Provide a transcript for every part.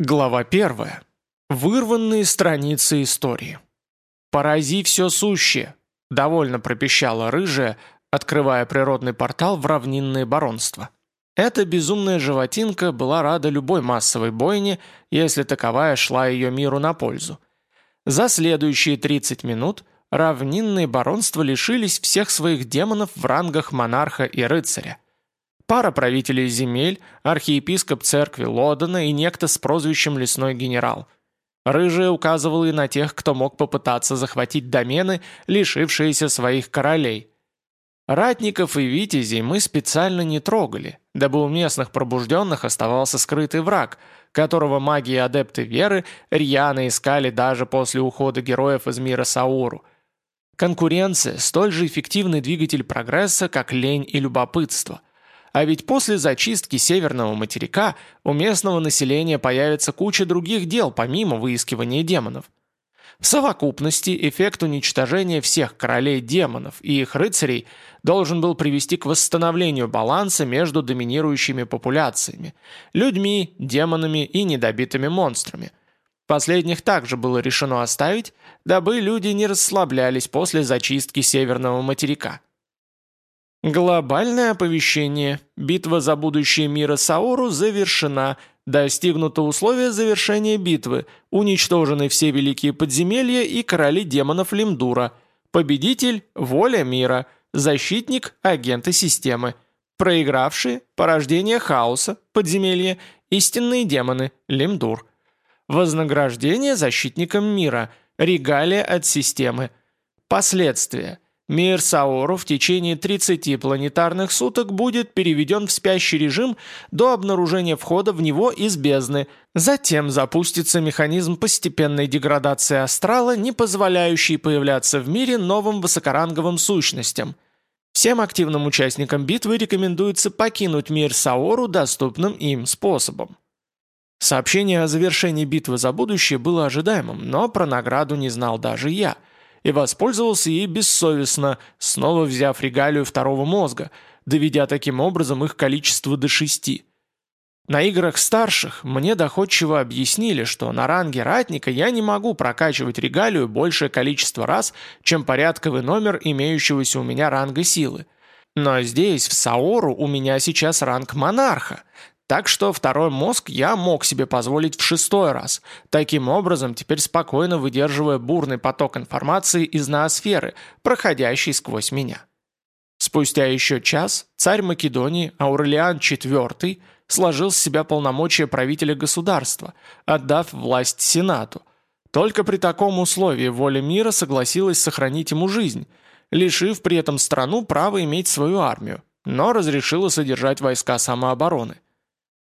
Глава первая. Вырванные страницы истории. «Порази все сущее», — довольно пропищала рыжая, открывая природный портал в равнинное баронство. Эта безумная животинка была рада любой массовой бойне, если таковая шла ее миру на пользу. За следующие 30 минут равнинные баронства лишились всех своих демонов в рангах монарха и рыцаря — пара правителей земель, архиепископ церкви Лодена и некто с прозвищем «Лесной генерал». Рыжая указывала и на тех, кто мог попытаться захватить домены, лишившиеся своих королей. Ратников и витязей мы специально не трогали, дабы у местных пробужденных оставался скрытый враг, которого маги и адепты веры рьяно искали даже после ухода героев из мира Сауру. Конкуренция – столь же эффективный двигатель прогресса, как лень и любопытство – а ведь после зачистки северного материка у местного населения появится куча других дел, помимо выискивания демонов. В совокупности эффект уничтожения всех королей демонов и их рыцарей должен был привести к восстановлению баланса между доминирующими популяциями – людьми, демонами и недобитыми монстрами. Последних также было решено оставить, дабы люди не расслаблялись после зачистки северного материка – Глобальное оповещение. Битва за будущее мира Саору завершена. Достигнуто условие завершения битвы. Уничтожены все великие подземелья и короли демонов Лимдура. Победитель – воля мира. Защитник – агенты системы. Проигравшие – порождение хаоса, подземелье, истинные демоны, Лимдур. Вознаграждение защитникам мира. Регалия от системы. Последствия – Мир Саору в течение 30 планетарных суток будет переведен в спящий режим до обнаружения входа в него из бездны. Затем запустится механизм постепенной деградации астрала, не позволяющий появляться в мире новым высокоранговым сущностям. Всем активным участникам битвы рекомендуется покинуть мир Саору доступным им способом. Сообщение о завершении битвы за будущее было ожидаемым, но про награду не знал даже я – и воспользовался ей бессовестно, снова взяв регалию второго мозга, доведя таким образом их количество до шести. На играх старших мне доходчиво объяснили, что на ранге ратника я не могу прокачивать регалию большее количество раз, чем порядковый номер имеющегося у меня ранга силы. Но здесь, в Саору, у меня сейчас ранг монарха, так что второй мозг я мог себе позволить в шестой раз, таким образом теперь спокойно выдерживая бурный поток информации из ноосферы, проходящий сквозь меня. Спустя еще час царь Македонии Аурелиан IV сложил с себя полномочия правителя государства, отдав власть Сенату. Только при таком условии воля мира согласилась сохранить ему жизнь, лишив при этом страну права иметь свою армию, но разрешила содержать войска самообороны –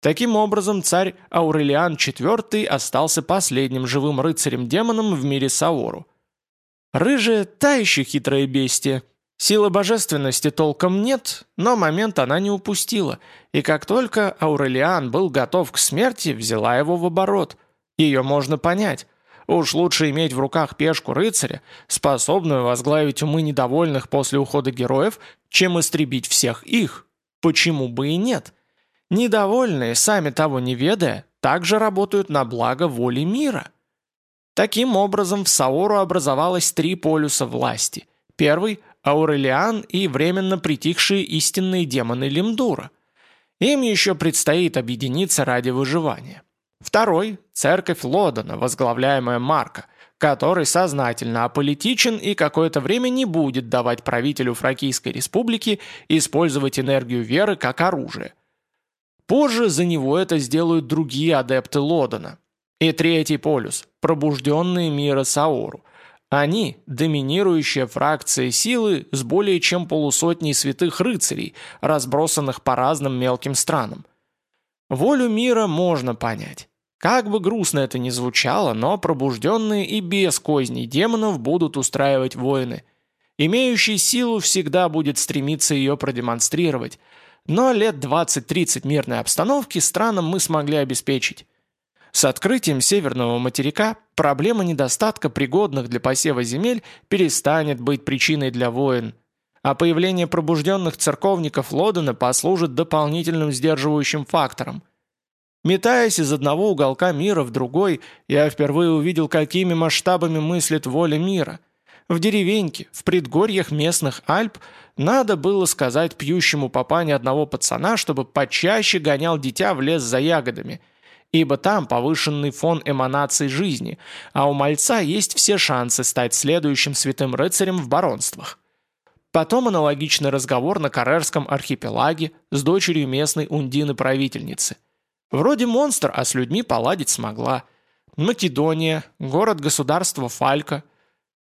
Таким образом, царь Аурелиан IV остался последним живым рыцарем-демоном в мире Саору. Рыжая – та еще хитрое бестие. Силы божественности толком нет, но момент она не упустила, и как только Аурелиан был готов к смерти, взяла его в оборот. Ее можно понять. Уж лучше иметь в руках пешку рыцаря, способную возглавить умы недовольных после ухода героев, чем истребить всех их. Почему бы и нет? – Недовольные, сами того не ведая, также работают на благо воли мира. Таким образом, в Саору образовалось три полюса власти. Первый – Аурелиан и временно притихшие истинные демоны Лимдура. Им еще предстоит объединиться ради выживания. Второй – церковь Лодона, возглавляемая Марка, который сознательно аполитичен и какое-то время не будет давать правителю Фракийской республики использовать энергию веры как оружие – Позже за него это сделают другие адепты Лодона. И третий полюс – пробужденные мира Саору. Они – доминирующая фракция силы с более чем полусотней святых рыцарей, разбросанных по разным мелким странам. Волю мира можно понять. Как бы грустно это ни звучало, но пробужденные и без козней демонов будут устраивать войны. Имеющий силу всегда будет стремиться ее продемонстрировать – но лет 20-30 мирной обстановки странам мы смогли обеспечить. С открытием северного материка проблема недостатка пригодных для посева земель перестанет быть причиной для войн, а появление пробужденных церковников Лодена послужит дополнительным сдерживающим фактором. Метаясь из одного уголка мира в другой, я впервые увидел, какими масштабами мыслит воля мира. В деревеньке, в предгорьях местных Альп, надо было сказать пьющему папане одного пацана, чтобы почаще гонял дитя в лес за ягодами, ибо там повышенный фон эманаций жизни, а у мальца есть все шансы стать следующим святым рыцарем в баронствах. Потом аналогичный разговор на Карерском архипелаге с дочерью местной Ундины-правительницы. Вроде монстр, а с людьми поладить смогла. Македония, город-государство Фалька,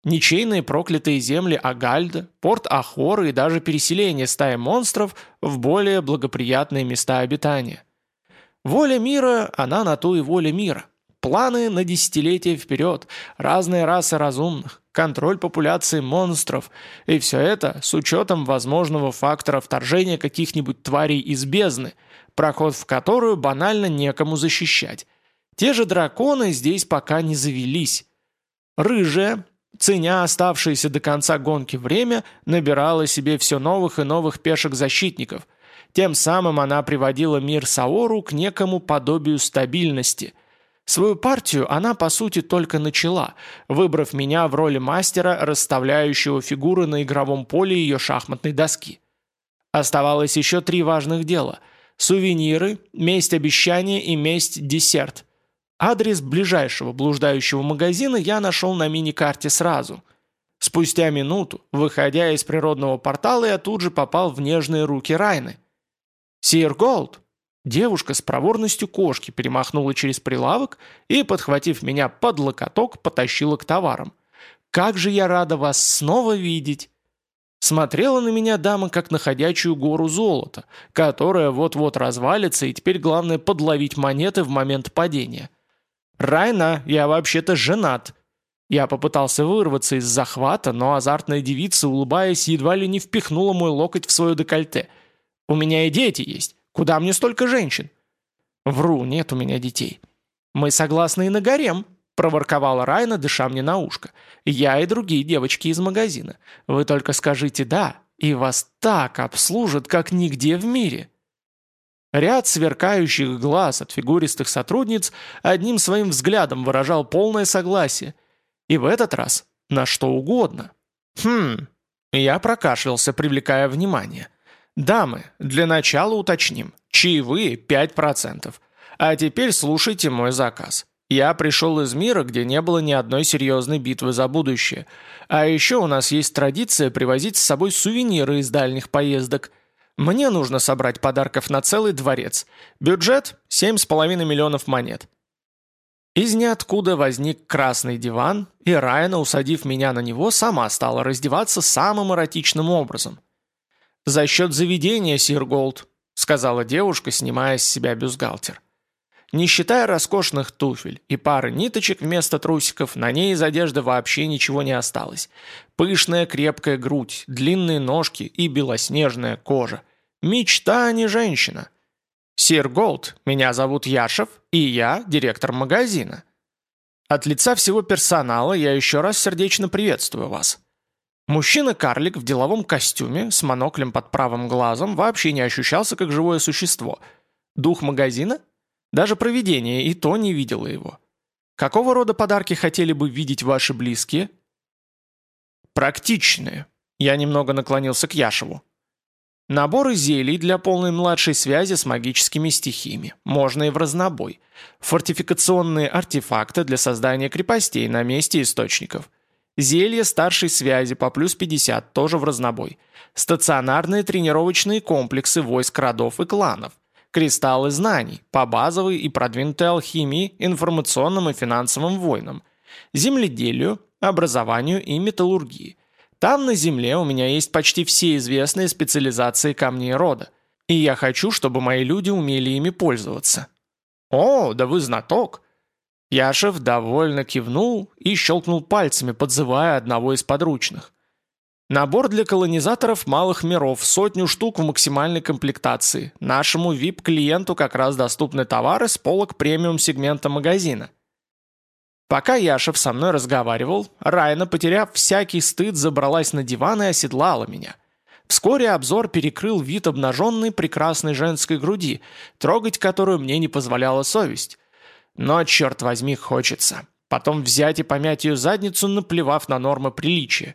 ничейные проклятые земли Агальда, порт Ахоры и даже переселение стаи монстров в более благоприятные места обитания. Воля мира, она на то и воля мира. Планы на десятилетия вперед, разные расы разумных, контроль популяции монстров, и все это с учетом возможного фактора вторжения каких-нибудь тварей из бездны, проход в которую банально некому защищать. Те же драконы здесь пока не завелись. Рыжая, ценя оставшееся до конца гонки время, набирала себе все новых и новых пешек-защитников. Тем самым она приводила мир Саору к некому подобию стабильности – Свою партию она, по сути, только начала, выбрав меня в роли мастера, расставляющего фигуры на игровом поле ее шахматной доски. Оставалось еще три важных дела – сувениры, месть обещания и месть десерт. Адрес ближайшего блуждающего магазина я нашел на мини-карте сразу. Спустя минуту, выходя из природного портала, я тут же попал в нежные руки Райны. «Сир Голд!» Девушка с проворностью кошки перемахнула через прилавок и, подхватив меня под локоток, потащила к товарам. «Как же я рада вас снова видеть!» Смотрела на меня дама, как на ходячую гору золота, которая вот-вот развалится, и теперь главное подловить монеты в момент падения. «Райна, я вообще-то женат!» Я попытался вырваться из захвата, но азартная девица, улыбаясь, едва ли не впихнула мой локоть в свое декольте. «У меня и дети есть. Куда мне столько женщин?» «Вру, нет у меня детей». «Мы согласны и на гарем», — проворковала Райна, дыша мне на ушко. «Я и другие девочки из магазина. Вы только скажите «да», и вас так обслужат, как нигде в мире». Ряд сверкающих глаз от фигуристых сотрудниц одним своим взглядом выражал полное согласие. И в этот раз на что угодно. Хм, я прокашлялся, привлекая внимание. «Дамы, для начала уточним. Чаевые 5%. А теперь слушайте мой заказ. Я пришел из мира, где не было ни одной серьезной битвы за будущее. А еще у нас есть традиция привозить с собой сувениры из дальних поездок. Мне нужно собрать подарков на целый дворец. Бюджет – 7,5 миллионов монет». Из ниоткуда возник красный диван, и Райана, усадив меня на него, сама стала раздеваться самым эротичным образом. «За счет заведения, сир Голд», — сказала девушка, снимая с себя бюстгальтер. Не считая роскошных туфель и пары ниточек вместо трусиков, на ней из одежды вообще ничего не осталось. Пышная крепкая грудь, длинные ножки и белоснежная кожа. Мечта, а не женщина. «Сир Голд, меня зовут Яшев, и я директор магазина. От лица всего персонала я еще раз сердечно приветствую вас. Мужчина-карлик в деловом костюме с моноклем под правым глазом вообще не ощущался как живое существо. Дух магазина? Даже провидение и то не видело его. Какого рода подарки хотели бы видеть ваши близкие? Практичные. Я немного наклонился к Яшеву. Наборы зелий для полной младшей связи с магическими стихиями. Можно и в разнобой. Фортификационные артефакты для создания крепостей на месте источников. Зелье старшей связи по плюс 50, тоже в разнобой. Стационарные тренировочные комплексы войск родов и кланов. Кристаллы знаний по базовой и продвинутой алхимии, информационным и финансовым войнам. Земледелию, образованию и металлургии. Там на Земле у меня есть почти все известные специализации камней рода. И я хочу, чтобы мои люди умели ими пользоваться. О, да вы знаток! Яшев довольно кивнул и щелкнул пальцами, подзывая одного из подручных. Набор для колонизаторов малых миров, сотню штук в максимальной комплектации. Нашему VIP-клиенту как раз доступны товары с полок премиум-сегмента магазина. Пока Яшев со мной разговаривал, Райна, потеряв всякий стыд, забралась на диван и оседлала меня. Вскоре обзор перекрыл вид обнаженной прекрасной женской груди, трогать которую мне не позволяла совесть. Но, черт возьми, хочется. Потом взять и помять ее задницу, наплевав на нормы приличия.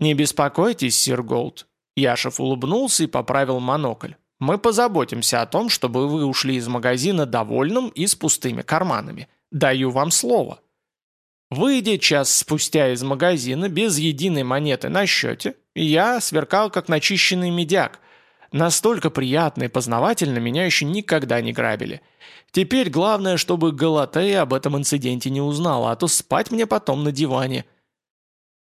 «Не беспокойтесь, сир Голд». Яшев улыбнулся и поправил монокль. «Мы позаботимся о том, чтобы вы ушли из магазина довольным и с пустыми карманами. Даю вам слово». Выйдя час спустя из магазина без единой монеты на счете, я сверкал как начищенный медяк. Настолько приятно и познавательно меня еще никогда не грабили. Теперь главное, чтобы Галатея об этом инциденте не узнала, а то спать мне потом на диване.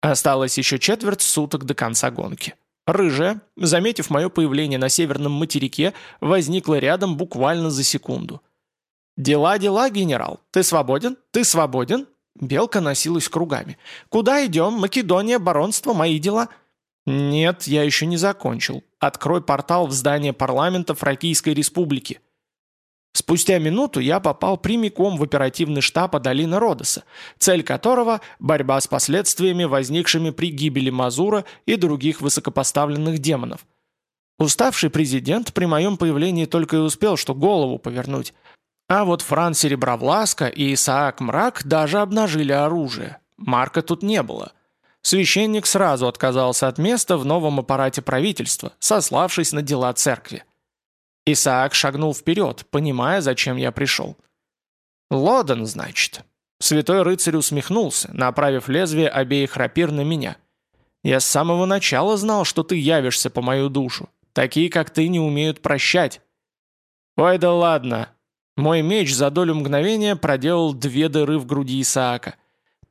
Осталось еще четверть суток до конца гонки. Рыжая, заметив мое появление на северном материке, возникла рядом буквально за секунду. «Дела, дела, генерал. Ты свободен? Ты свободен?» Белка носилась кругами. «Куда идем? Македония, баронство, мои дела?» «Нет, я еще не закончил. Открой портал в здание парламента Фракийской республики». Спустя минуту я попал прямиком в оперативный штаб Адалина Родоса, цель которого – борьба с последствиями, возникшими при гибели Мазура и других высокопоставленных демонов. Уставший президент при моем появлении только и успел что голову повернуть, а вот Фран Серебровласка и Исаак Мрак даже обнажили оружие. Марка тут не было. Священник сразу отказался от места в новом аппарате правительства, сославшись на дела церкви. Исаак шагнул вперед, понимая, зачем я пришел. «Лоден, значит». Святой рыцарь усмехнулся, направив лезвие обеих рапир на меня. «Я с самого начала знал, что ты явишься по мою душу. Такие, как ты, не умеют прощать». «Ой, да ладно», мой меч за долю мгновения проделал две дыры в груди Исаака.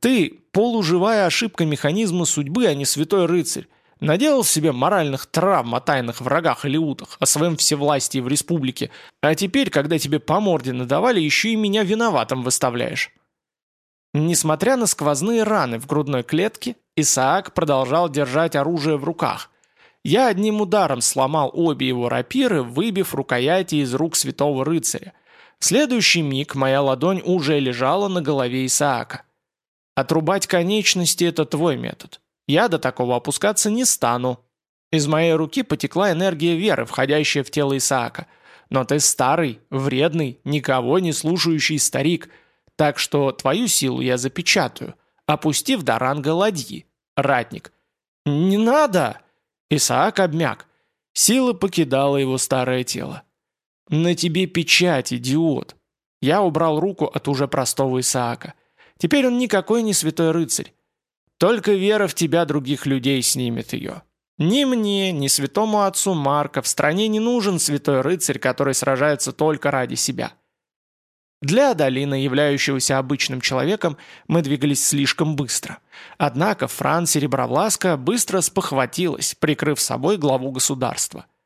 «Ты — полуживая ошибка механизма судьбы, а не святой рыцарь. Наделал себе моральных травм о тайных врагах или утах, о своем всевластии в республике, а теперь, когда тебе по морде надавали, еще и меня виноватым выставляешь». Несмотря на сквозные раны в грудной клетке, Исаак продолжал держать оружие в руках. Я одним ударом сломал обе его рапиры, выбив рукояти из рук святого рыцаря. В следующий миг моя ладонь уже лежала на голове Исаака. Отрубать конечности – это твой метод. Я до такого опускаться не стану. Из моей руки потекла энергия веры, входящая в тело Исаака. Но ты старый, вредный, никого не слушающий старик, так что твою силу я запечатаю, опустив до ранга ладьи. Ратник. «Не надо!» Исаак обмяк. Сила покидала его старое тело. «На тебе печать, идиот!» Я убрал руку от уже простого Исаака. Теперь он никакой не святой рыцарь. Только вера в тебя других людей снимет ее. Ни мне, ни святому отцу Марка в стране не нужен святой рыцарь, который сражается только ради себя. Для Адалина, являющегося обычным человеком, мы двигались слишком быстро. Однако Фран Серебровласка быстро спохватилась, прикрыв собой главу государства –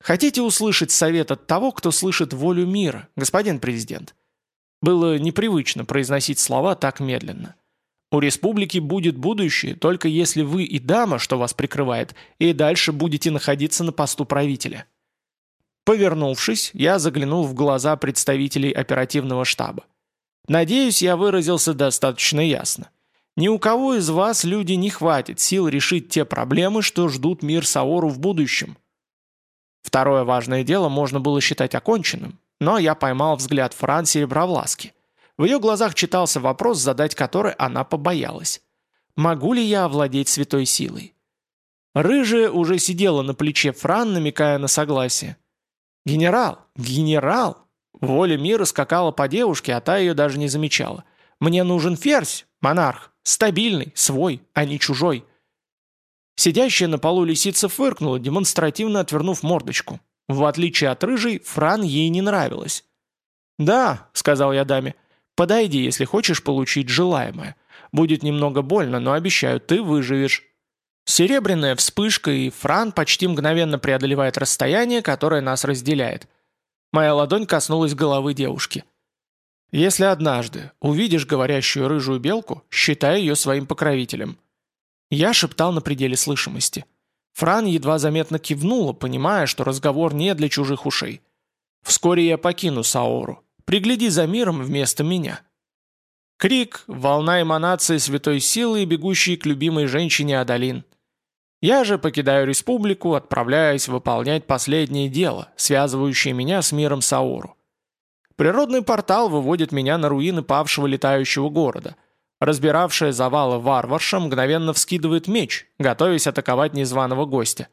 Хотите услышать совет от того, кто слышит волю мира, господин президент?» Было непривычно произносить слова так медленно. «У республики будет будущее, только если вы и дама, что вас прикрывает, и дальше будете находиться на посту правителя». Повернувшись, я заглянул в глаза представителей оперативного штаба. Надеюсь, я выразился достаточно ясно. Ни у кого из вас, люди, не хватит сил решить те проблемы, что ждут мир Саору в будущем. Второе важное дело можно было считать оконченным, но я поймал взгляд Фран Серебровласки. В ее глазах читался вопрос, задать который она побоялась. «Могу ли я овладеть святой силой?» Рыжая уже сидела на плече Фран, намекая на согласие. «Генерал! Генерал!» Воля мира скакала по девушке, а та ее даже не замечала. «Мне нужен ферзь, монарх, стабильный, свой, а не чужой. Сидящая на полу лисица фыркнула, демонстративно отвернув мордочку. В отличие от рыжей, Фран ей не нравилась. «Да», — сказал я даме, — «подойди, если хочешь получить желаемое. Будет немного больно, но обещаю, ты выживешь». Серебряная вспышка, и Фран почти мгновенно преодолевает расстояние, которое нас разделяет. Моя ладонь коснулась головы девушки. «Если однажды увидишь говорящую рыжую белку, считай ее своим покровителем». Я шептал на пределе слышимости. Фран едва заметно кивнула, понимая, что разговор не для чужих ушей. «Вскоре я покину Саору. Пригляди за миром вместо меня». Крик, волна эманации святой силы, бегущей к любимой женщине Адалин. Я же покидаю республику, отправляясь выполнять последнее дело, связывающее меня с миром Саору. Природный портал выводит меня на руины павшего летающего города. Разбиравшая завалы варварша мгновенно вскидывает меч, готовясь атаковать незваного гостя.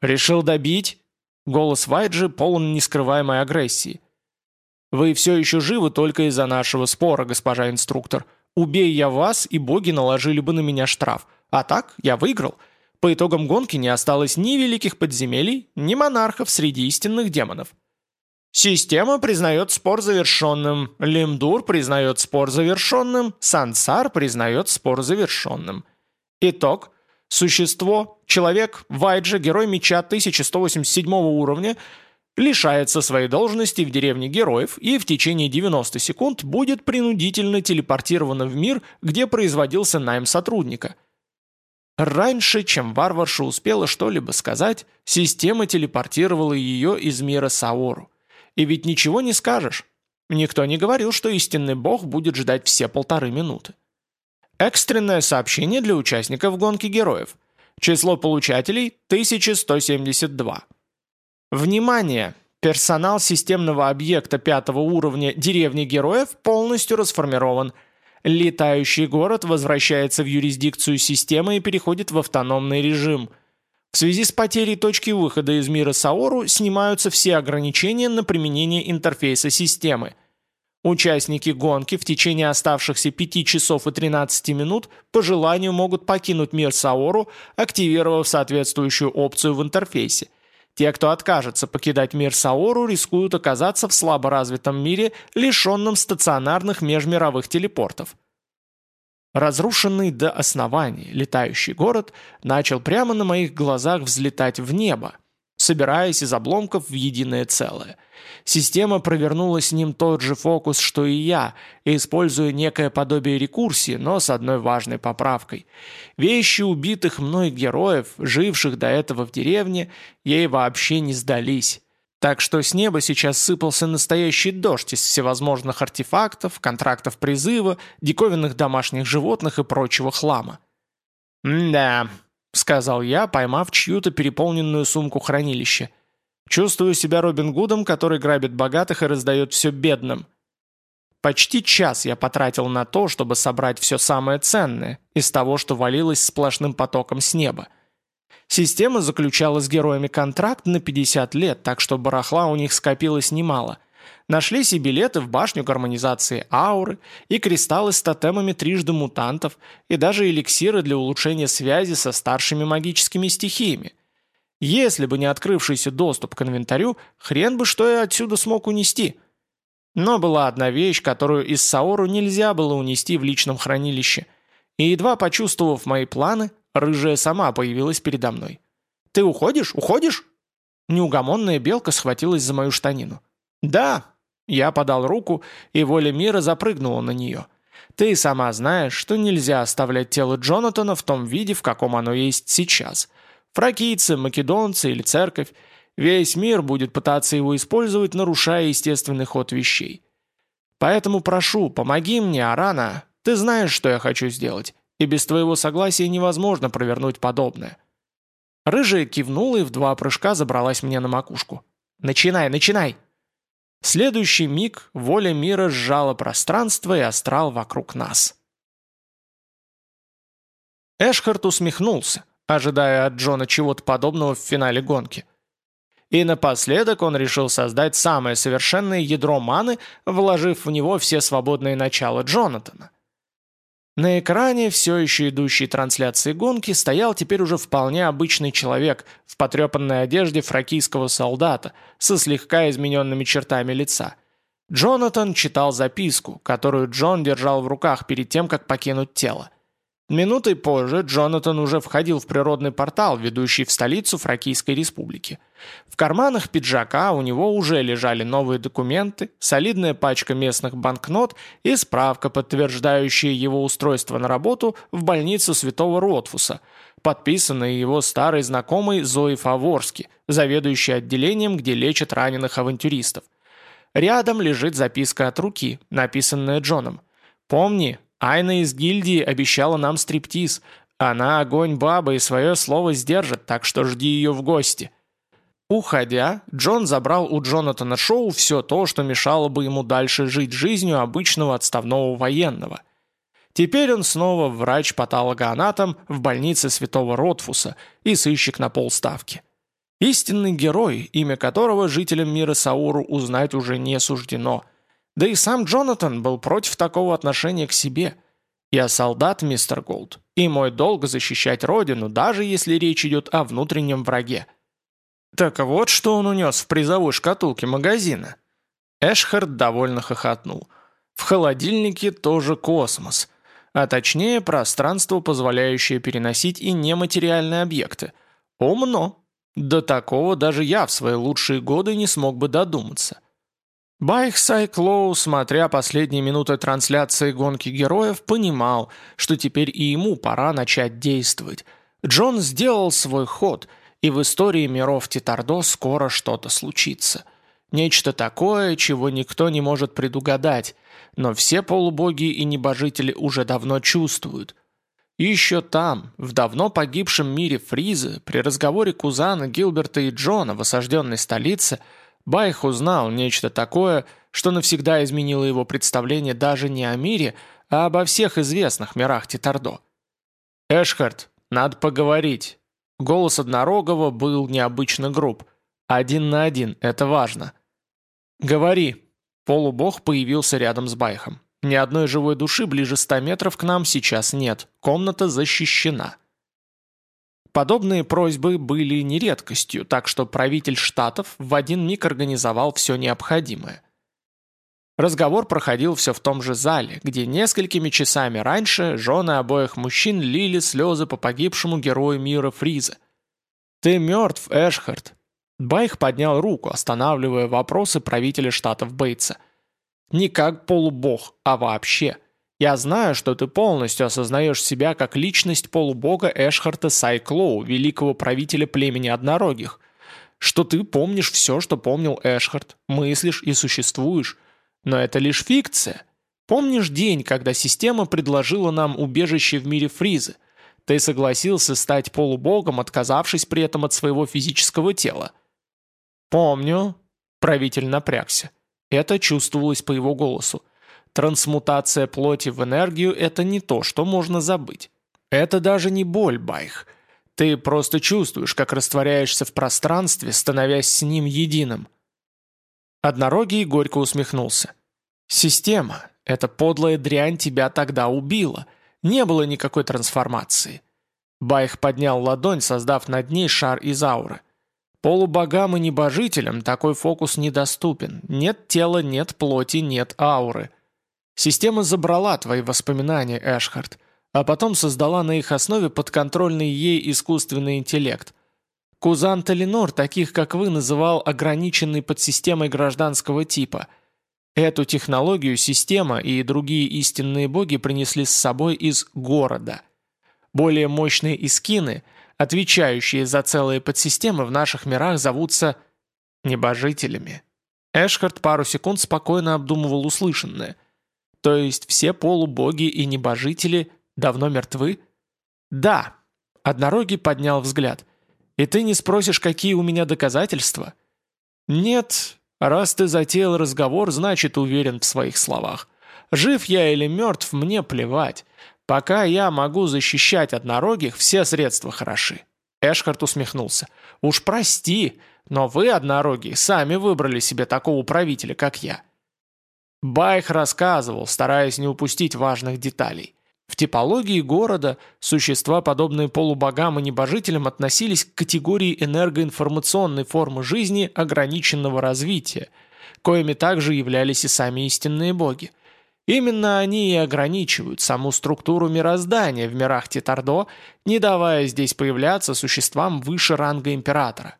«Решил добить?» Голос Вайджи полон нескрываемой агрессии. «Вы все еще живы только из-за нашего спора, госпожа инструктор. Убей я вас, и боги наложили бы на меня штраф. А так, я выиграл. По итогам гонки не осталось ни великих подземелий, ни монархов среди истинных демонов. Система признает спор завершенным, Лимдур признает спор завершенным, Сансар признает спор завершенным. Итог. Существо, человек, Вайджа, герой меча 1187 уровня, лишается своей должности в деревне героев и в течение 90 секунд будет принудительно телепортировано в мир, где производился найм сотрудника – Раньше, чем варварша успела что-либо сказать, система телепортировала ее из мира Саору. И ведь ничего не скажешь. Никто не говорил, что истинный бог будет ждать все полторы минуты. Экстренное сообщение для участников гонки героев. Число получателей – 1172. Внимание! Персонал системного объекта пятого уровня деревни героев полностью расформирован – Летающий город возвращается в юрисдикцию системы и переходит в автономный режим. В связи с потерей точки выхода из мира Саору снимаются все ограничения на применение интерфейса системы. Участники гонки в течение оставшихся 5 часов и 13 минут по желанию могут покинуть мир Саору, активировав соответствующую опцию в интерфейсе. Те, кто откажется покидать мир Саору, рискуют оказаться в слаборазвитом мире, лишенном стационарных межмировых телепортов. Разрушенный до основания летающий город начал прямо на моих глазах взлетать в небо, собираясь из обломков в единое целое. Система провернула с ним тот же фокус, что и я, используя некое подобие рекурсии, но с одной важной поправкой. Вещи убитых мной героев, живших до этого в деревне, ей вообще не сдались. Так что с неба сейчас сыпался настоящий дождь из всевозможных артефактов, контрактов призыва, диковинных домашних животных и прочего хлама. «Да», — сказал я, поймав чью-то переполненную сумку хранилища. Чувствую себя Робин Гудом, который грабит богатых и раздает все бедным. Почти час я потратил на то, чтобы собрать все самое ценное из того, что валилось сплошным потоком с неба. Система заключала с героями контракт на 50 лет, так что барахла у них скопилось немало. Нашлись и билеты в башню гармонизации ауры, и кристаллы с тотемами трижды мутантов, и даже эликсиры для улучшения связи со старшими магическими стихиями – если бы не открывшийся доступ к инвентарю, хрен бы что я отсюда смог унести. Но была одна вещь, которую из Саору нельзя было унести в личном хранилище. И едва почувствовав мои планы, рыжая сама появилась передо мной. «Ты уходишь? Уходишь?» Неугомонная белка схватилась за мою штанину. «Да!» Я подал руку, и воля мира запрыгнула на нее. «Ты сама знаешь, что нельзя оставлять тело Джонатана в том виде, в каком оно есть сейчас. Фракийцы, македонцы или церковь. Весь мир будет пытаться его использовать, нарушая естественный ход вещей. Поэтому прошу, помоги мне, Арана. Ты знаешь, что я хочу сделать, и без твоего согласия невозможно провернуть подобное». Рыжая кивнула и в два прыжка забралась мне на макушку. «Начинай, начинай!» Следующий миг воля мира сжала пространство и астрал вокруг нас. Эшхарт усмехнулся ожидая от Джона чего-то подобного в финале гонки. И напоследок он решил создать самое совершенное ядро маны, вложив в него все свободные начала Джонатана. На экране все еще идущей трансляции гонки стоял теперь уже вполне обычный человек в потрепанной одежде фракийского солдата со слегка измененными чертами лица. Джонатан читал записку, которую Джон держал в руках перед тем, как покинуть тело. Минутой позже Джонатан уже входил в природный портал, ведущий в столицу Фракийской республики. В карманах пиджака у него уже лежали новые документы, солидная пачка местных банкнот и справка, подтверждающая его устройство на работу в больницу Святого Ротфуса, подписанная его старой знакомой Зои Фаворски, заведующей отделением, где лечат раненых авантюристов. Рядом лежит записка от руки, написанная Джоном. «Помни, Айна из гильдии обещала нам стриптиз, Она огонь баба и свое слово сдержит, так что жди ее в гости». Уходя, Джон забрал у Джонатана Шоу все то, что мешало бы ему дальше жить жизнью обычного отставного военного. Теперь он снова врач-патологоанатом в больнице святого Ротфуса и сыщик на полставки. Истинный герой, имя которого жителям мира Сауру узнать уже не суждено. Да и сам Джонатан был против такого отношения к себе. «Я солдат, мистер Голд, и мой долг защищать родину, даже если речь идет о внутреннем враге». Так вот, что он унес в призовой шкатулке магазина. Эшхард довольно хохотнул. В холодильнике тоже космос. А точнее, пространство, позволяющее переносить и нематериальные объекты. Умно. До такого даже я в свои лучшие годы не смог бы додуматься. Байх Сайклоу, смотря последние минуты трансляции гонки героев, понимал, что теперь и ему пора начать действовать. Джон сделал свой ход – и в истории миров Титардо скоро что-то случится. Нечто такое, чего никто не может предугадать, но все полубоги и небожители уже давно чувствуют. еще там, в давно погибшем мире Фризы, при разговоре Кузана, Гилберта и Джона в осажденной столице, Байх узнал нечто такое, что навсегда изменило его представление даже не о мире, а обо всех известных мирах Титардо. «Эшхард, надо поговорить», Голос Однорогого был необычно груб. «Один на один, это важно». «Говори». Полубог появился рядом с Байхом. «Ни одной живой души ближе ста метров к нам сейчас нет. Комната защищена». Подобные просьбы были не редкостью, так что правитель штатов в один миг организовал все необходимое. Разговор проходил все в том же зале, где несколькими часами раньше жены обоих мужчин лили слезы по погибшему герою мира Фриза. «Ты мертв, Эшхард!» Байх поднял руку, останавливая вопросы правителя штатов Бейтса. «Не как полубог, а вообще. Я знаю, что ты полностью осознаешь себя как личность полубога Эшхарта Сайклоу, великого правителя племени однорогих. Что ты помнишь все, что помнил Эшхард, мыслишь и существуешь, но это лишь фикция. Помнишь день, когда система предложила нам убежище в мире Фризы? Ты согласился стать полубогом, отказавшись при этом от своего физического тела. Помню. Правитель напрягся. Это чувствовалось по его голосу. Трансмутация плоти в энергию – это не то, что можно забыть. Это даже не боль, Байх. Ты просто чувствуешь, как растворяешься в пространстве, становясь с ним единым. Однорогий горько усмехнулся. «Система, эта подлая дрянь тебя тогда убила. Не было никакой трансформации». Байх поднял ладонь, создав над ней шар из ауры. Полубогам и небожителям такой фокус недоступен. Нет тела, нет плоти, нет ауры. Система забрала твои воспоминания, Эшхард, а потом создала на их основе подконтрольный ей искусственный интеллект. Кузан Талинор таких, как вы, называл ограниченной подсистемой гражданского типа. Эту технологию система и другие истинные боги принесли с собой из города. Более мощные искины, отвечающие за целые подсистемы в наших мирах, зовутся небожителями. Эшхард пару секунд спокойно обдумывал услышанное. То есть все полубоги и небожители давно мертвы? Да. Однорогий поднял взгляд – и ты не спросишь, какие у меня доказательства? Нет, раз ты затеял разговор, значит уверен в своих словах. Жив я или мертв, мне плевать. Пока я могу защищать однорогих, все средства хороши. Эшхард усмехнулся. «Уж прости, но вы, однорогие, сами выбрали себе такого правителя, как я». Байх рассказывал, стараясь не упустить важных деталей. В типологии города существа, подобные полубогам и небожителям, относились к категории энергоинформационной формы жизни ограниченного развития, коими также являлись и сами истинные боги. Именно они и ограничивают саму структуру мироздания в мирах Титардо, не давая здесь появляться существам выше ранга императора.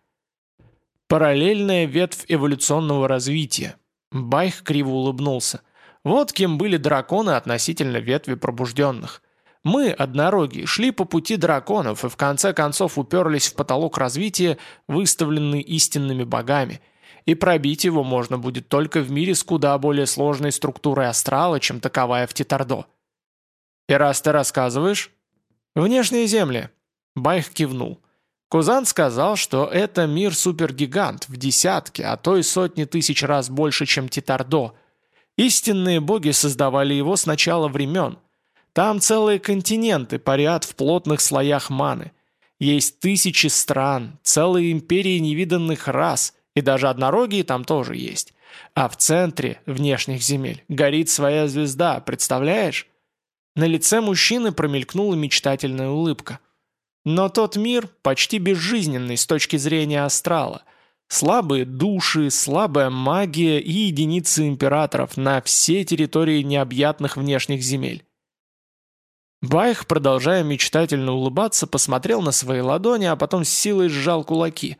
Параллельная ветвь эволюционного развития. Байх криво улыбнулся. Вот кем были драконы относительно ветви пробужденных. Мы, однороги, шли по пути драконов и в конце концов уперлись в потолок развития, выставленный истинными богами. И пробить его можно будет только в мире с куда более сложной структурой астрала, чем таковая в Титардо. И раз ты рассказываешь... «Внешние земли», — Байх кивнул. Кузан сказал, что это мир-супергигант в десятки, а то и сотни тысяч раз больше, чем Титардо. Истинные боги создавали его с начала времен. Там целые континенты парят в плотных слоях маны. Есть тысячи стран, целые империи невиданных рас, и даже однорогие там тоже есть. А в центре внешних земель горит своя звезда, представляешь? На лице мужчины промелькнула мечтательная улыбка. Но тот мир почти безжизненный с точки зрения астрала. Слабые души, слабая магия и единицы императоров на все территории необъятных внешних земель. Байх, продолжая мечтательно улыбаться, посмотрел на свои ладони, а потом с силой сжал кулаки.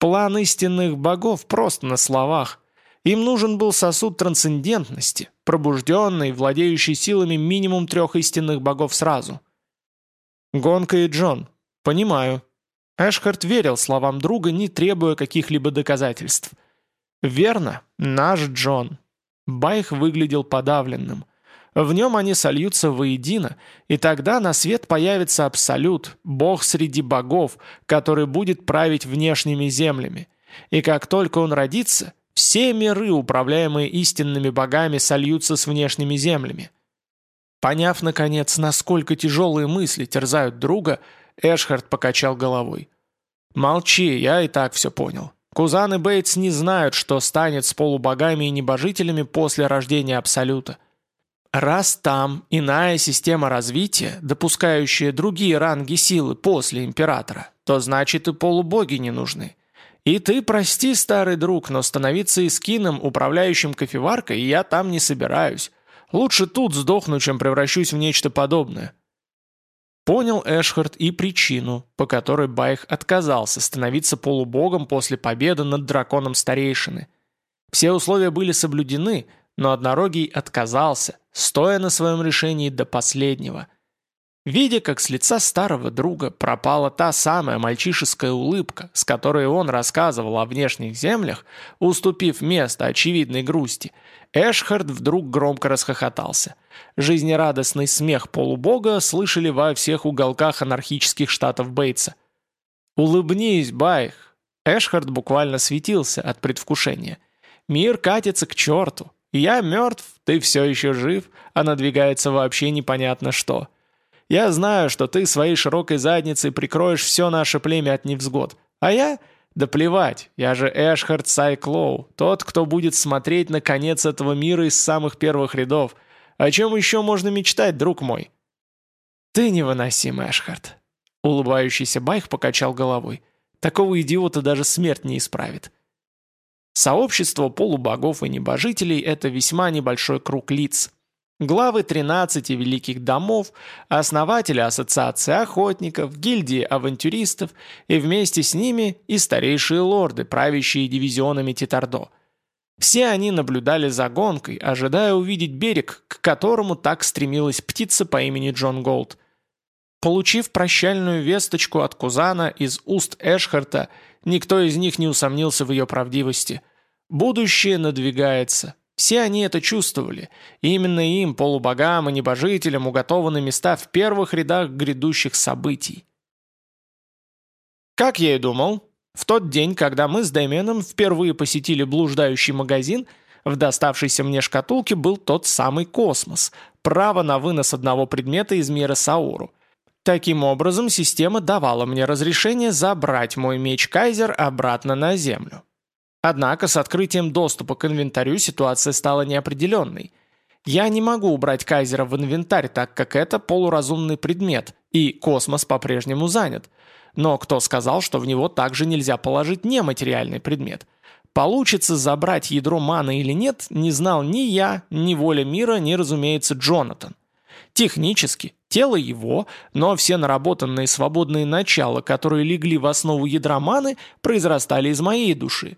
План истинных богов прост на словах. Им нужен был сосуд трансцендентности, пробужденный, владеющий силами минимум трех истинных богов сразу. Гонка и Джон. Понимаю. Эшхард верил словам друга, не требуя каких-либо доказательств. Верно, наш Джон. Байх выглядел подавленным. В нем они сольются воедино, и тогда на свет появится Абсолют, бог среди богов, который будет править внешними землями. И как только он родится, все миры, управляемые истинными богами, сольются с внешними землями. Поняв, наконец, насколько тяжелые мысли терзают друга, Эшхард покачал головой. «Молчи, я и так все понял. Кузан и Бейтс не знают, что станет с полубогами и небожителями после рождения Абсолюта. Раз там иная система развития, допускающая другие ранги силы после Императора, то значит и полубоги не нужны. И ты прости, старый друг, но становиться искином, управляющим кофеваркой, я там не собираюсь. Лучше тут сдохну, чем превращусь в нечто подобное. Понял Эшхард и причину, по которой Байх отказался становиться полубогом после победы над драконом старейшины. Все условия были соблюдены, но Однорогий отказался, стоя на своем решении до последнего. Видя, как с лица старого друга пропала та самая мальчишеская улыбка, с которой он рассказывал о внешних землях, уступив место очевидной грусти, Эшхард вдруг громко расхохотался. Жизнерадостный смех полубога слышали во всех уголках анархических штатов Бейтса. «Улыбнись, Байх!» Эшхард буквально светился от предвкушения. «Мир катится к черту. Я мертв, ты все еще жив, а надвигается вообще непонятно что. Я знаю, что ты своей широкой задницей прикроешь все наше племя от невзгод. А я... Да плевать, я же Эшхард Сайклоу, тот, кто будет смотреть на конец этого мира из самых первых рядов. О чем еще можно мечтать, друг мой? Ты невыносим, Эшхард. Улыбающийся Байх покачал головой. Такого идиота даже смерть не исправит. Сообщество полубогов и небожителей – это весьма небольшой круг лиц. Главы 13 великих домов, основатели ассоциации охотников, гильдии авантюристов и вместе с ними и старейшие лорды, правящие дивизионами Титардо. Все они наблюдали за гонкой, ожидая увидеть берег, к которому так стремилась птица по имени Джон Голд. Получив прощальную весточку от Кузана из уст Эшхарта, никто из них не усомнился в ее правдивости. Будущее надвигается. Все они это чувствовали, и именно им, полубогам и небожителям, уготованы места в первых рядах грядущих событий. Как я и думал, в тот день, когда мы с Дайменом впервые посетили блуждающий магазин, в доставшейся мне шкатулке был тот самый космос, право на вынос одного предмета из мира Сауру. Таким образом, система давала мне разрешение забрать мой меч Кайзер обратно на Землю. Однако с открытием доступа к инвентарю ситуация стала неопределенной. Я не могу убрать Кайзера в инвентарь, так как это полуразумный предмет, и космос по-прежнему занят. Но кто сказал, что в него также нельзя положить нематериальный предмет? Получится забрать ядро маны или нет, не знал ни я, ни воля мира, ни, разумеется, Джонатан. Технически, тело его, но все наработанные свободные начала, которые легли в основу ядра маны, произрастали из моей души.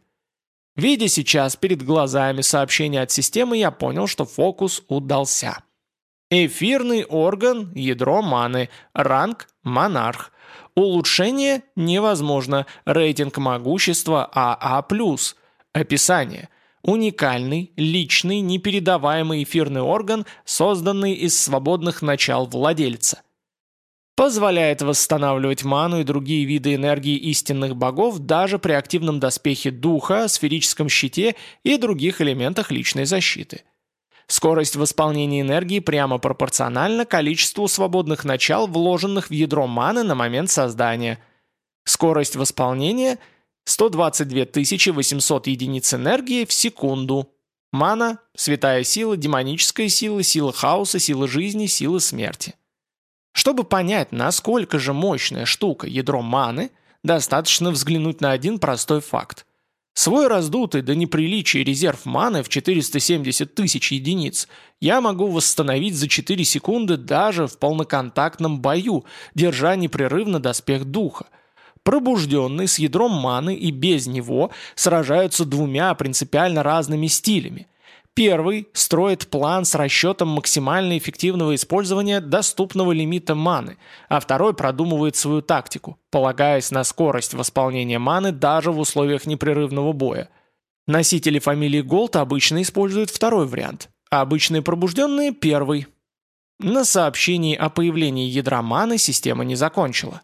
Видя сейчас перед глазами сообщение от системы, я понял, что фокус удался. Эфирный орган, ядро маны, ранг – монарх. Улучшение невозможно, рейтинг могущества АА+. Описание – Уникальный, личный, непередаваемый эфирный орган, созданный из свободных начал владельца. Позволяет восстанавливать ману и другие виды энергии истинных богов даже при активном доспехе духа, сферическом щите и других элементах личной защиты. Скорость восполнения энергии прямо пропорциональна количеству свободных начал, вложенных в ядро маны на момент создания. Скорость восполнения – 122 800 единиц энергии в секунду. Мана – святая сила, демоническая сила, сила хаоса, сила жизни, сила смерти. Чтобы понять, насколько же мощная штука ядро маны, достаточно взглянуть на один простой факт. Свой раздутый до неприличия резерв маны в 470 тысяч единиц я могу восстановить за 4 секунды даже в полноконтактном бою, держа непрерывно доспех духа. Пробужденный с ядром маны и без него сражаются двумя принципиально разными стилями – Первый строит план с расчетом максимально эффективного использования доступного лимита маны, а второй продумывает свою тактику, полагаясь на скорость восполнения маны даже в условиях непрерывного боя. Носители фамилии Голд обычно используют второй вариант, а обычные пробужденные – первый. На сообщении о появлении ядра маны система не закончила.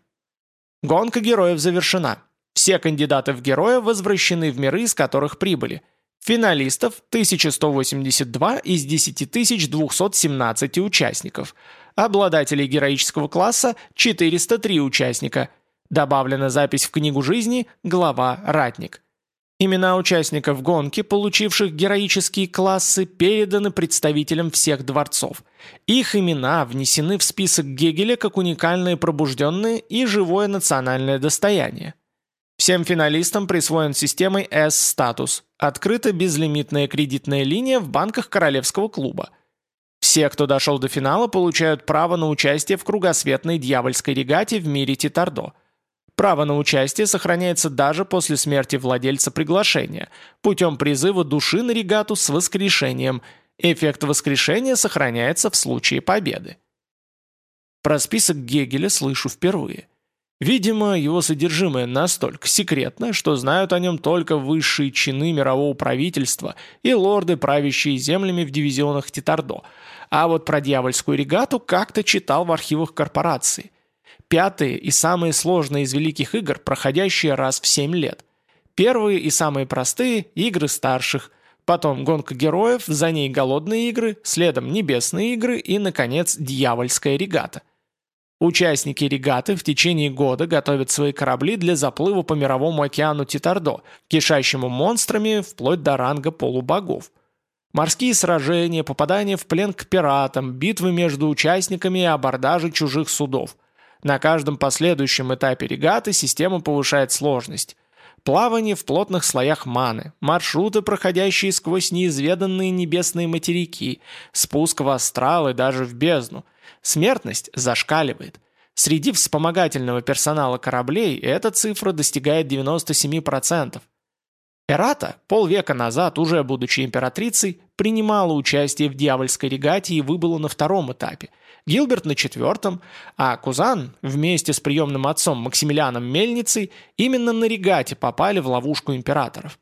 Гонка героев завершена. Все кандидаты в героя возвращены в миры, из которых прибыли – Финалистов 1182 из 10217 участников. Обладателей героического класса 403 участника. Добавлена запись в книгу жизни «Глава Ратник». Имена участников гонки, получивших героические классы, переданы представителям всех дворцов. Их имена внесены в список Гегеля как уникальные пробужденные и живое национальное достояние. Всем финалистам присвоен системой S-статус. Открыта безлимитная кредитная линия в банках Королевского клуба. Все, кто дошел до финала, получают право на участие в кругосветной дьявольской регате в мире Титардо. Право на участие сохраняется даже после смерти владельца приглашения, путем призыва души на регату с воскрешением. Эффект воскрешения сохраняется в случае победы. Про список Гегеля слышу впервые – Видимо, его содержимое настолько секретно, что знают о нем только высшие чины мирового правительства и лорды, правящие землями в дивизионах Титардо. А вот про дьявольскую регату как-то читал в архивах корпорации. Пятые и самые сложные из великих игр, проходящие раз в 7 лет. Первые и самые простые – игры старших. Потом гонка героев, за ней голодные игры, следом небесные игры и, наконец, дьявольская регата – Участники регаты в течение года готовят свои корабли для заплыва по мировому океану Титардо, кишащему монстрами вплоть до ранга полубогов. Морские сражения, попадания в плен к пиратам, битвы между участниками и абордажи чужих судов. На каждом последующем этапе регаты система повышает сложность. Плавание в плотных слоях маны, маршруты, проходящие сквозь неизведанные небесные материки, спуск в астрал и даже в бездну – Смертность зашкаливает. Среди вспомогательного персонала кораблей эта цифра достигает 97%. Эрата, полвека назад, уже будучи императрицей, принимала участие в дьявольской регате и выбыла на втором этапе, Гилберт на четвертом, а Кузан вместе с приемным отцом Максимилианом Мельницей именно на регате попали в ловушку императоров.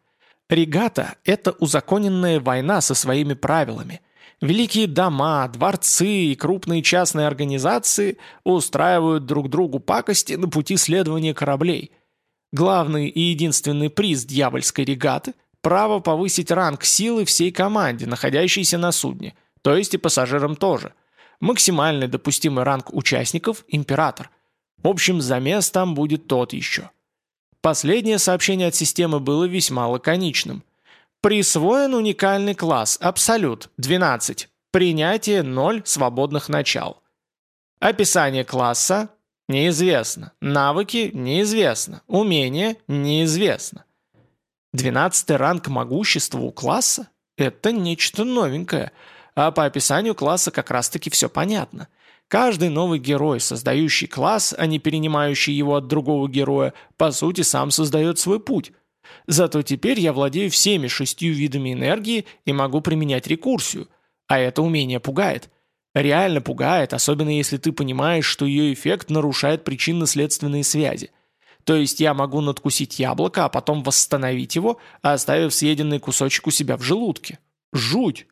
Регата – это узаконенная война со своими правилами – Великие дома, дворцы и крупные частные организации устраивают друг другу пакости на пути следования кораблей. Главный и единственный приз дьявольской регаты – право повысить ранг силы всей команде, находящейся на судне, то есть и пассажирам тоже. Максимальный допустимый ранг участников – император. В общем, замес там будет тот еще. Последнее сообщение от системы было весьма лаконичным – Присвоен уникальный класс «Абсолют» 12. Принятие 0 свободных начал. Описание класса неизвестно. Навыки неизвестно. Умение неизвестно. Двенадцатый ранг могущества у класса – это нечто новенькое. А по описанию класса как раз-таки все понятно. Каждый новый герой, создающий класс, а не перенимающий его от другого героя, по сути сам создает свой путь. Зато теперь я владею всеми шестью видами энергии и могу применять рекурсию. А это умение пугает. Реально пугает, особенно если ты понимаешь, что ее эффект нарушает причинно-следственные связи. То есть я могу надкусить яблоко, а потом восстановить его, оставив съеденный кусочек у себя в желудке. Жуть!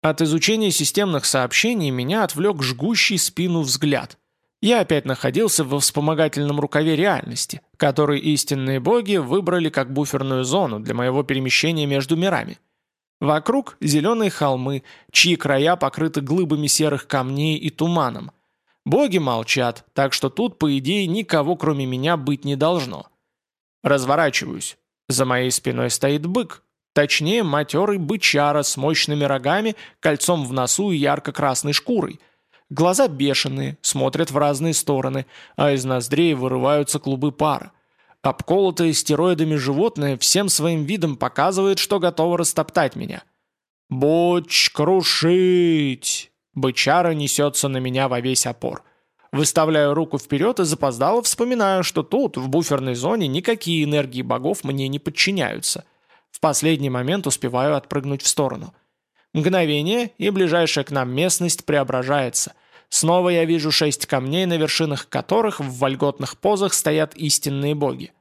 От изучения системных сообщений меня отвлек жгущий спину взгляд. Я опять находился во вспомогательном рукаве реальности, который истинные боги выбрали как буферную зону для моего перемещения между мирами. Вокруг зеленые холмы, чьи края покрыты глыбами серых камней и туманом. Боги молчат, так что тут, по идее, никого кроме меня быть не должно. Разворачиваюсь. За моей спиной стоит бык, точнее матерый бычара с мощными рогами, кольцом в носу и ярко-красной шкурой – Глаза бешеные, смотрят в разные стороны, а из ноздрей вырываются клубы пара. Обколотое стероидами животное всем своим видом показывает, что готово растоптать меня. «Боч крушить!» Бычара несется на меня во весь опор. Выставляю руку вперед и запоздало вспоминаю, что тут, в буферной зоне, никакие энергии богов мне не подчиняются. В последний момент успеваю отпрыгнуть в сторону – Мгновение, и ближайшая к нам местность преображается. Снова я вижу шесть камней, на вершинах которых в вольготных позах стоят истинные боги.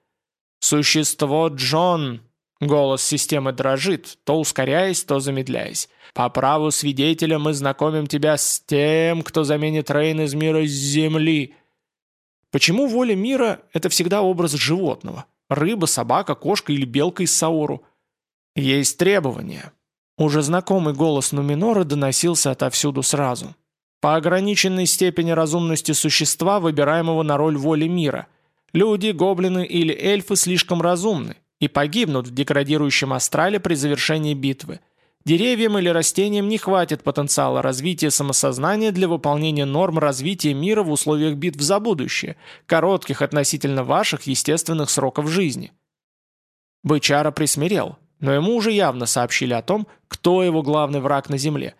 «Существо Джон!» Голос системы дрожит, то ускоряясь, то замедляясь. «По праву свидетеля мы знакомим тебя с тем, кто заменит Рейн из мира земли». Почему воля мира – это всегда образ животного? Рыба, собака, кошка или белка из Сауру? Есть требования. Уже знакомый голос Нуминора доносился отовсюду сразу. По ограниченной степени разумности существа, выбираемого на роль воли мира. Люди, гоблины или эльфы слишком разумны и погибнут в деградирующем астрале при завершении битвы. Деревьям или растениям не хватит потенциала развития самосознания для выполнения норм развития мира в условиях битв за будущее, коротких относительно ваших естественных сроков жизни. Бычара присмирел, но ему уже явно сообщили о том, кто его главный враг на земле.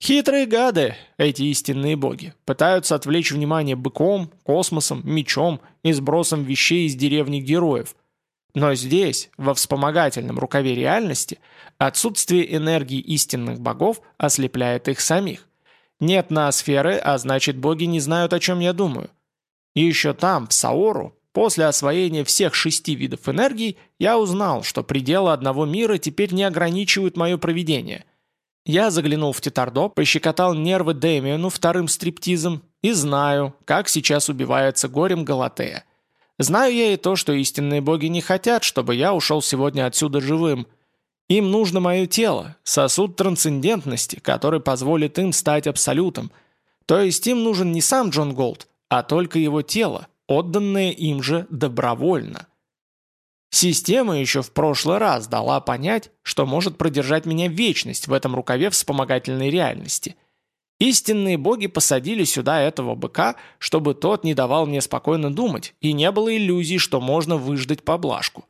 Хитрые гады, эти истинные боги, пытаются отвлечь внимание быком, космосом, мечом и сбросом вещей из деревни героев. Но здесь, во вспомогательном рукаве реальности, отсутствие энергии истинных богов ослепляет их самих. Нет ноосферы, а значит боги не знают, о чем я думаю. И еще там, в Саору, После освоения всех шести видов энергии я узнал, что пределы одного мира теперь не ограничивают мое проведение. Я заглянул в Тетардо, пощекотал нервы Дэмиону вторым стриптизом и знаю, как сейчас убивается горем Галатея. Знаю я и то, что истинные боги не хотят, чтобы я ушел сегодня отсюда живым. Им нужно мое тело, сосуд трансцендентности, который позволит им стать абсолютом. То есть им нужен не сам Джон Голд, а только его тело, отданное им же добровольно. Система еще в прошлый раз дала понять, что может продержать меня вечность в этом рукаве вспомогательной реальности. Истинные боги посадили сюда этого быка, чтобы тот не давал мне спокойно думать, и не было иллюзий, что можно выждать поблажку.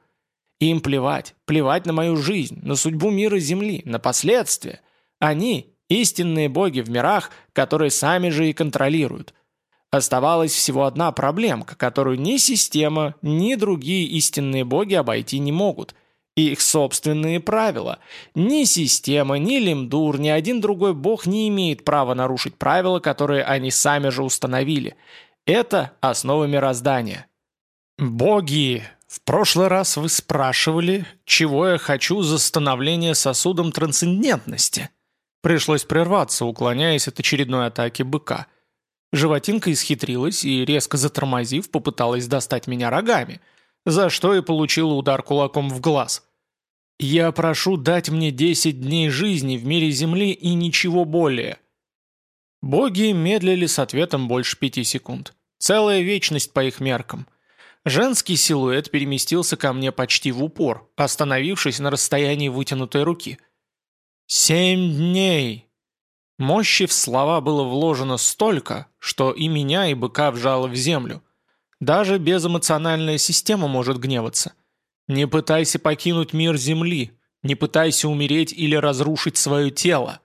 Им плевать, плевать на мою жизнь, на судьбу мира Земли, на последствия. Они – истинные боги в мирах, которые сами же и контролируют. Оставалась всего одна проблемка, которую ни система, ни другие истинные боги обойти не могут. их собственные правила. Ни система, ни Лимдур, ни один другой бог не имеет права нарушить правила, которые они сами же установили. Это основа мироздания. «Боги!» В прошлый раз вы спрашивали, чего я хочу за становление сосудом трансцендентности. Пришлось прерваться, уклоняясь от очередной атаки быка – Животинка исхитрилась и, резко затормозив, попыталась достать меня рогами, за что и получила удар кулаком в глаз. «Я прошу дать мне 10 дней жизни в мире Земли и ничего более». Боги медлили с ответом больше пяти секунд. Целая вечность по их меркам. Женский силуэт переместился ко мне почти в упор, остановившись на расстоянии вытянутой руки. «Семь дней!» Мощи в слова было вложено столько, что и меня, и быка вжало в землю. Даже безэмоциональная система может гневаться. Не пытайся покинуть мир Земли, не пытайся умереть или разрушить свое тело.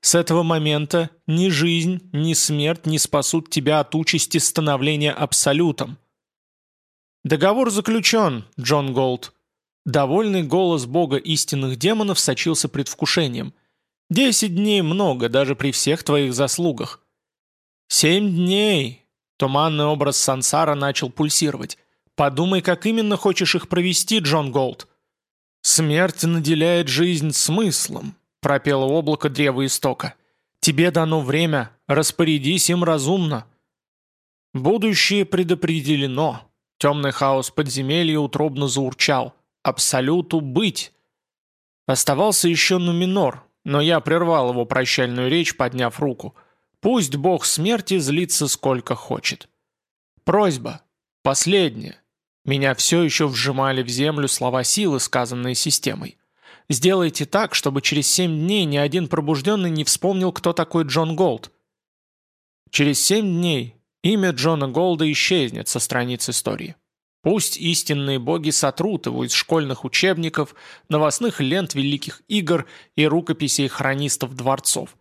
С этого момента ни жизнь, ни смерть не спасут тебя от участи становления абсолютом. Договор заключен, Джон Голд. Довольный голос бога истинных демонов сочился предвкушением – Десять дней много, даже при всех твоих заслугах. Семь дней. Туманный образ сансара начал пульсировать. Подумай, как именно хочешь их провести, Джон Голд. Смерть наделяет жизнь смыслом, пропело облако древа истока. Тебе дано время, распорядись им разумно. Будущее предопределено. Темный хаос подземелья утробно заурчал. Абсолюту быть. Оставался еще Нуминор, но я прервал его прощальную речь, подняв руку. Пусть бог смерти злится сколько хочет. Просьба. Последняя. Меня все еще вжимали в землю слова силы, сказанные системой. Сделайте так, чтобы через семь дней ни один пробужденный не вспомнил, кто такой Джон Голд. Через семь дней имя Джона Голда исчезнет со страниц истории. Пусть истинные боги сотрут его из школьных учебников, новостных лент великих игр и рукописей хронистов дворцов.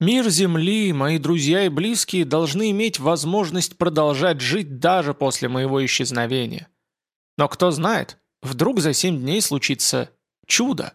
Мир Земли, мои друзья и близкие должны иметь возможность продолжать жить даже после моего исчезновения. Но кто знает, вдруг за семь дней случится чудо.